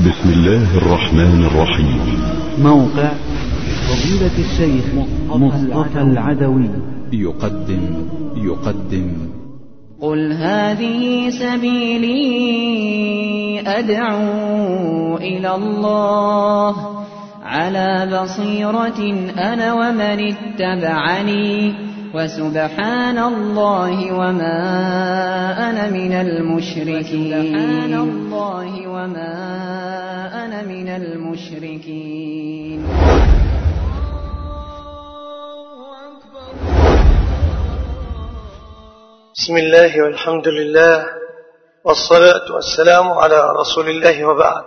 بسم الله الرحمن الرحيم. موقع فضيلة الشيخ مصطفى العدوي. يقدم يقدم. قل هذه سبيلي أدعو إلى الله. على بصيرة أنا ومن اتبعني. وسبحان الله وما أنا من المشركين. سبحان الله وما من المشركين. بسم الله والحمد لله والصلاة والسلام على رسول الله وبعد.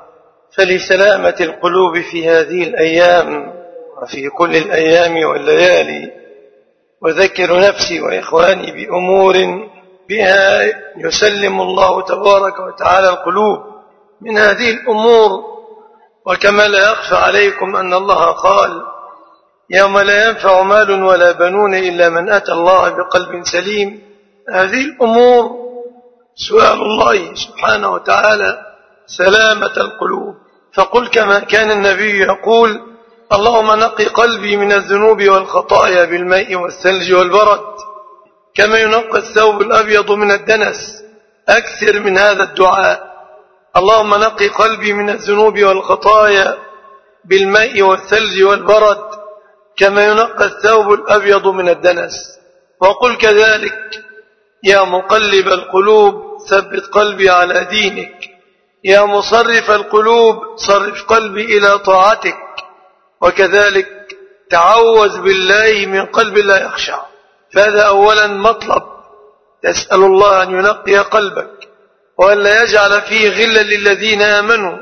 فلسلامة القلوب في هذه الأيام وفي كل الأيام والليالي وذكر نفسي وإخواني بأمور بها يسلم الله تبارك وتعالى القلوب من هذه الأمور وكما لا يخفى عليكم أن الله قال يوم لا ينفع مال ولا بنون إلا من أتى الله بقلب سليم. هذه الأمور سؤال الله سبحانه وتعالى سلامة القلوب. فقل كما كان النبي يقول اللهم نقي قلبي من الذنوب والخطايا بالماء والثلج والبرد كما ينقى الثوب الأبيض من الدنس. أكثر من هذا الدعاء. اللهم نقي قلبي من الذنوب والخطايا بالماء والثلج والبرد كما ينقى الثوب الأبيض من الدنس. وقل كذلك يا مقلب القلوب ثبت قلبي على دينك. يا مصرف القلوب صرف قلبي إلى طاعتك. وكذلك تعوذ بالله من قلب لا يخشع فهذا أولا مطلب. تسأل الله أن ينقي قلبك. وأن لا يجعل فيه غلا للذين آمنوا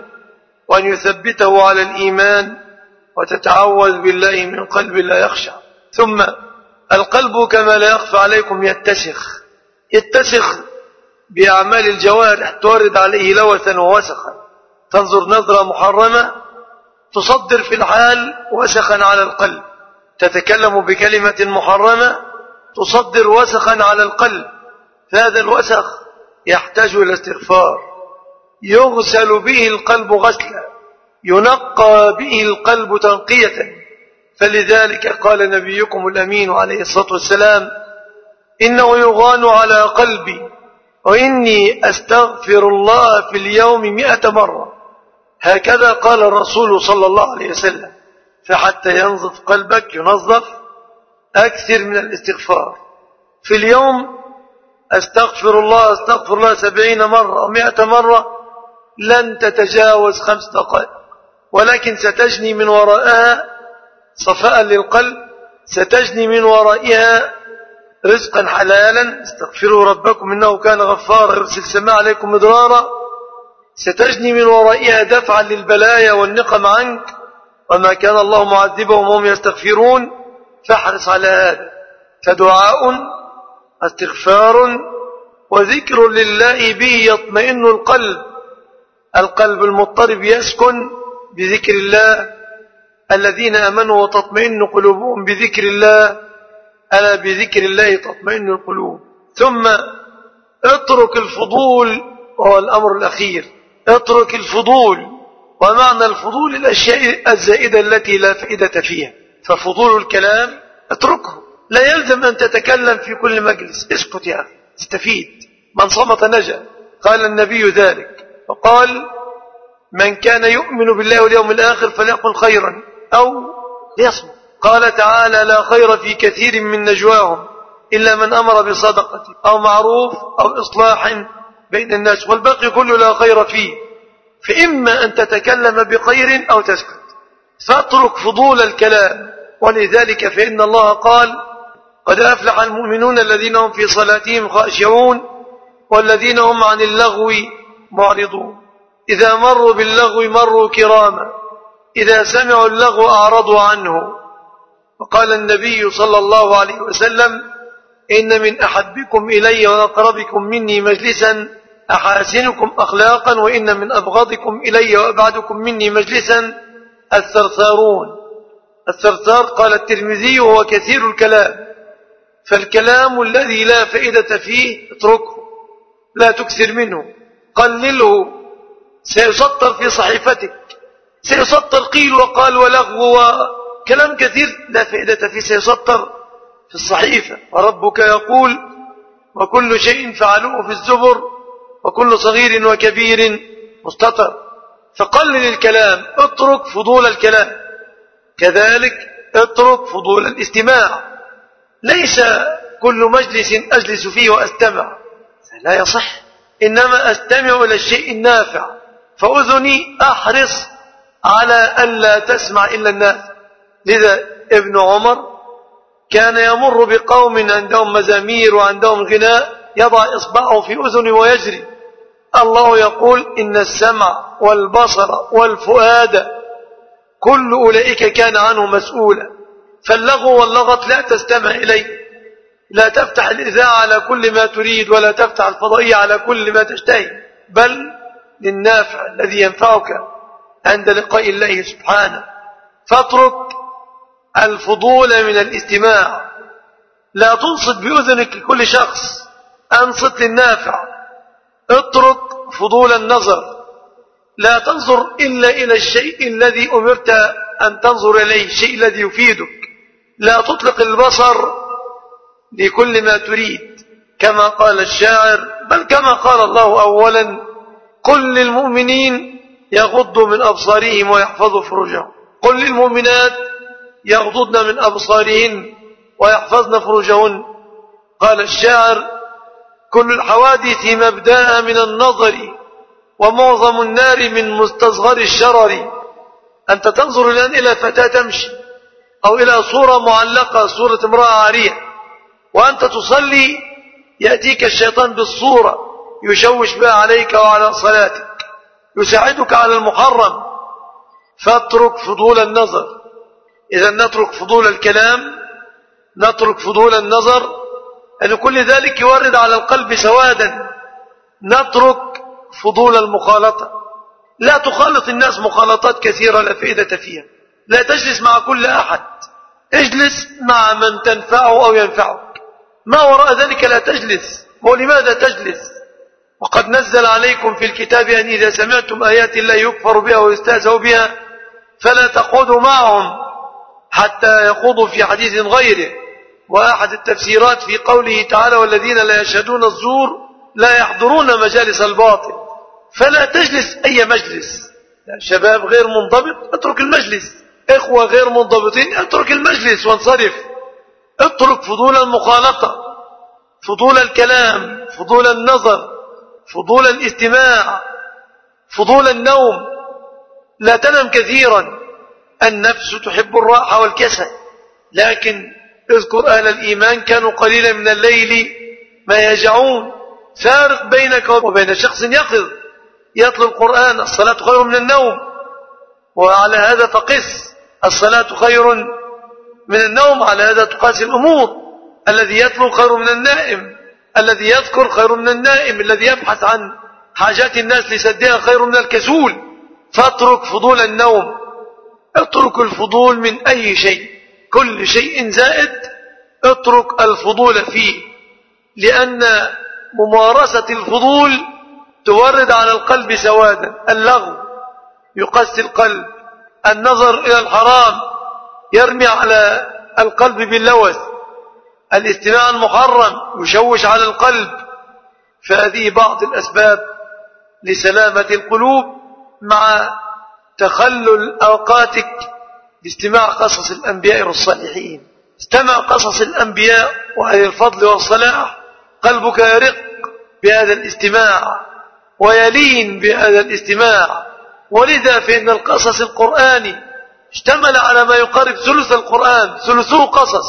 وأن يثبته على الإيمان وتتعوذ بالله من قلب لا يخشع ثم القلب كما لا يخفى عليكم يتسخ. يتسخ بأعمال الجوارح تورد عليه لوثا ووسخا. تنظر نظرة محرمة تصدر في الحال وسخا على القلب. تتكلم بكلمة محرمة تصدر وسخا على القلب. فهذا الوسخ يحتاج إلى استغفار. يغسل به القلب غسلا. ينقى به القلب تنقية. فلذلك قال نبيكم الأمين عليه الصلاة والسلام إنه يغان على قلبي وإني أستغفر الله في اليوم مئة مرة. هكذا قال الرسول صلى الله عليه وسلم فحتى ينظف قلبك ينظف أكثر من الاستغفار. في اليوم أستغفر الله أستغفر الله سبعين مرة ومئة مرة لن تتجاوز خمس دقائق. ولكن ستجني من وراءها صفاء للقلب ستجني من ورائها رزقا حلالا. استغفروا ربكم إنه كان غفارا يرسل السماء عليكم مدرارا. ستجني من ورائها دفعا للبلايا والنقم عنك. وما كان الله معذبهم وهم يستغفرون فاحرص على هذا. فدعاء استغفار وذكر لله به يطمئن القلب. القلب المضطرب يسكن بذكر الله. الذين آمنوا وتطمئن قلوبهم بذكر الله. ألا بذكر الله تطمئن القلوب. ثم اترك الفضول وهو الأمر الأخير. اترك الفضول ومعنى الفضول الأشياء الزائدة التي لا فائدة فيها. ففضول الكلام اتركه. لا يلزم أن تتكلم في كل مجلس. اسكت يا أخي. استفيد. من صمت نجا. قال النبي ذلك. وقال من كان يؤمن بالله واليوم الآخر فليقل خيرا أو ليصمت. قال تعالى لا خير في كثير من نجواهم إلا من أمر بصدقة أو معروف أو إصلاح بين الناس. والباقي كله لا خير فيه. فإما أن تتكلم بخير أو تسكت. فاترك فضول الكلام. ولذلك فإن الله قال قد أفلح المؤمنون الذين هم في صلاتهم خاشعون والذين هم عن اللغو معرضون. إذا مروا باللغو مروا كراما. إذا سمعوا اللغو أعرضوا عنه. وقال النبي صلى الله عليه وسلم إن من أحبكم إلي وأقربكم مني مجلسا أحاسنكم أخلاقا وإن من أبغضكم إلي وأبعدكم مني مجلسا الثرثارون. الثرثار قال الترمذي وهو كثير الكلام. فالكلام الذي لا فائدة فيه اتركه لا تكثر منه قلله سيسطر في صحيفتك سيسطر قيل وقال ولغو وكلام كثير لا فائدة فيه سيسطر في الصحيفة. وربك يقول وكل شيء فعلوه في الزبر وكل صغير وكبير مستطر. فقلل الكلام اترك فضول الكلام. كذلك اترك فضول الاستماع. ليس كل مجلس أجلس فيه وأستمع. لا يصح. إنما أستمع إلى الشيء النافع. فأذني أحرص على ألا تسمع إلا الناس. لذا ابن عمر كان يمر بقوم عندهم مزامير وعندهم غناء يضع إصبعه في أذنه ويجري. الله يقول إن السمع والبصر والفؤاد كل أولئك كان عنه مسؤولا. فاللغو واللغط لا تستمع إليه. لا تفتح الإذاعة على كل ما تريد ولا تفتح الفضائية على كل ما تشتهي. بل للنافع الذي ينفعك عند لقاء الله سبحانه. فاترك الفضول من الاستماع. لا تنصت بأذنك لكل شخص. أنصت للنافع. اترك فضول النظر. لا تنظر إلا إلى الشيء الذي أمرت أن تنظر إليه الشيء الذي يفيدك. لا تطلق البصر لكل ما تريد كما قال الشاعر بل كما قال الله أولا قل للمؤمنين يغضوا من أبصارهم ويحفظوا فروجهم. قل للمؤمنات يغضضن من أبصارهن ويحفظن فروجهن. قال الشاعر كل الحوادث مبداها من النظر ومعظم النار من مستصغر الشرر. أنت تنظر الآن إلى فتاة تمشي. أو إلى صورة معلقة صورة امرأة عارية وأنت تصلي يأتيك الشيطان بالصورة يشوش بها عليك وعلى صلاتك يساعدك على المحرم. فاترك فضول النظر. إذا نترك فضول الكلام نترك فضول النظر. أن كل ذلك يورد على القلب سوادا. نترك فضول المخالطة. لا تخالط الناس مخالطات كثيرة لا فائدة فيها. لا تجلس مع كل أحد. اجلس مع من تنفعه أو ينفعك. ما وراء ذلك لا تجلس. ولماذا تجلس؟ وقد نزل عليكم في الكتاب أن إذا سمعتم آيات الله يكفر بها ويستهزأ بها فلا تقعدوا معهم حتى يخوضوا في حديث غيره. وأحد التفسيرات في قوله تعالى والذين لا يشهدون الزور لا يحضرون مجالس الباطل. فلا تجلس أي مجلس. شباب غير منضبط اترك المجلس. إخوة غير منضبطين اترك المجلس وانصرف. اترك فضول المخالطة فضول الكلام فضول النظر فضول الاستماع فضول النوم. لا تنم كثيرا. النفس تحب الراحة والكسل. لكن اذكر أهل الإيمان كانوا قليلا من الليل ما يجعون. فارق بينك وبين شخص يقظ يتلو القرآن الصلاة خير من النوم. وعلى هذا فقس. الصلاة خير من النوم على هذا تقاس الأمور. الذي يتلو خير من النائم الذي يذكر خير من النائم الذي يبحث عن حاجات الناس لسدها خير من الكسول. فاترك فضول النوم. اترك الفضول من أي شيء. كل شيء زائد اترك الفضول فيه. لأن ممارسة الفضول تورد على القلب سوادا. اللغو. يقسي القلب. النظر إلى الحرام يرمي على القلب باللوث. الاستماع المحرم يشوش على القلب. فهذه بعض الأسباب لسلامة القلوب مع تخلل أوقاتك باستماع قصص الأنبياء والصالحين استمع قصص الأنبياء وأهل الفضل والصلاح. قلبك يرق بهذا الاستماع ويلين بهذا الاستماع. ولذا فإن القصص القرآني اشتمل على ما يقارب ثلث القرآن ثلثه قصص.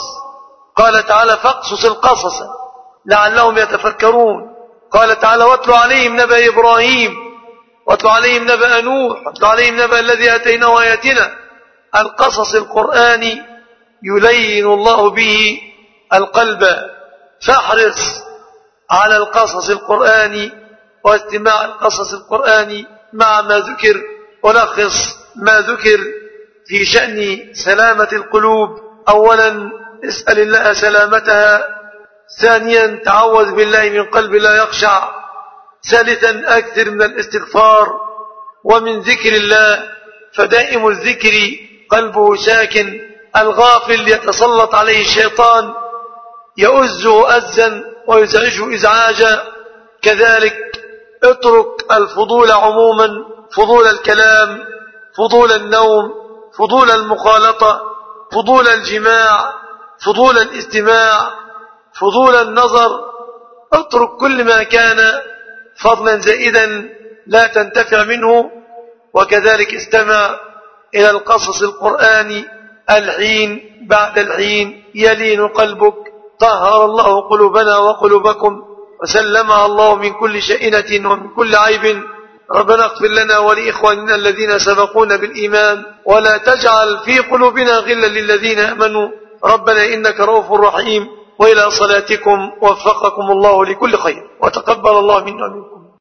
قال تعالى فاقصص القصص لعلهم يتفكرون. قال تعالى واتل عليهم نبأ إبراهيم واتل عليهم نبأ نوح واتل عليهم نبأ الذي أتيناه آياتنا القصص القرآني يلين الله به القلب. فاحرص على القصص القرآني واستماع القصص القرآني مع ما ذكر ولخص ما ذكر في شأن سلامة القلوب. أولا اسأل الله سلامتها. ثانيا تعوذ بالله من قلب لا يخشع. ثالثا أكثر من الاستغفار. ومن ذكر الله فدائم الذكر قلبه ساكن. الغافل يتسلط عليه الشيطان. يؤزه أزا ويزعجه إزعاجا. كذلك اترك الفضول عموما فضول الكلام فضول النوم فضول المخالطة فضول الجماع فضول الاستماع فضول النظر. اترك كل ما كان فضلا زائدا لا تنتفع منه وكذلك استمع إلى القصص القرآني الحين بعد الحين يلين قلبك طهر الله قلوبنا وقلوبكم. وسلمها الله من كل شئنة ومن كل عيب. ربنا اغفر لنا ولإخواننا الذين سبقونا بالإيمان ولا تجعل في قلوبنا غلا للذين آمنوا. ربنا إنك رؤوف رحيم. وإلى صلاتكم وفقكم الله لكل خير. وتقبل الله منا ومنكم.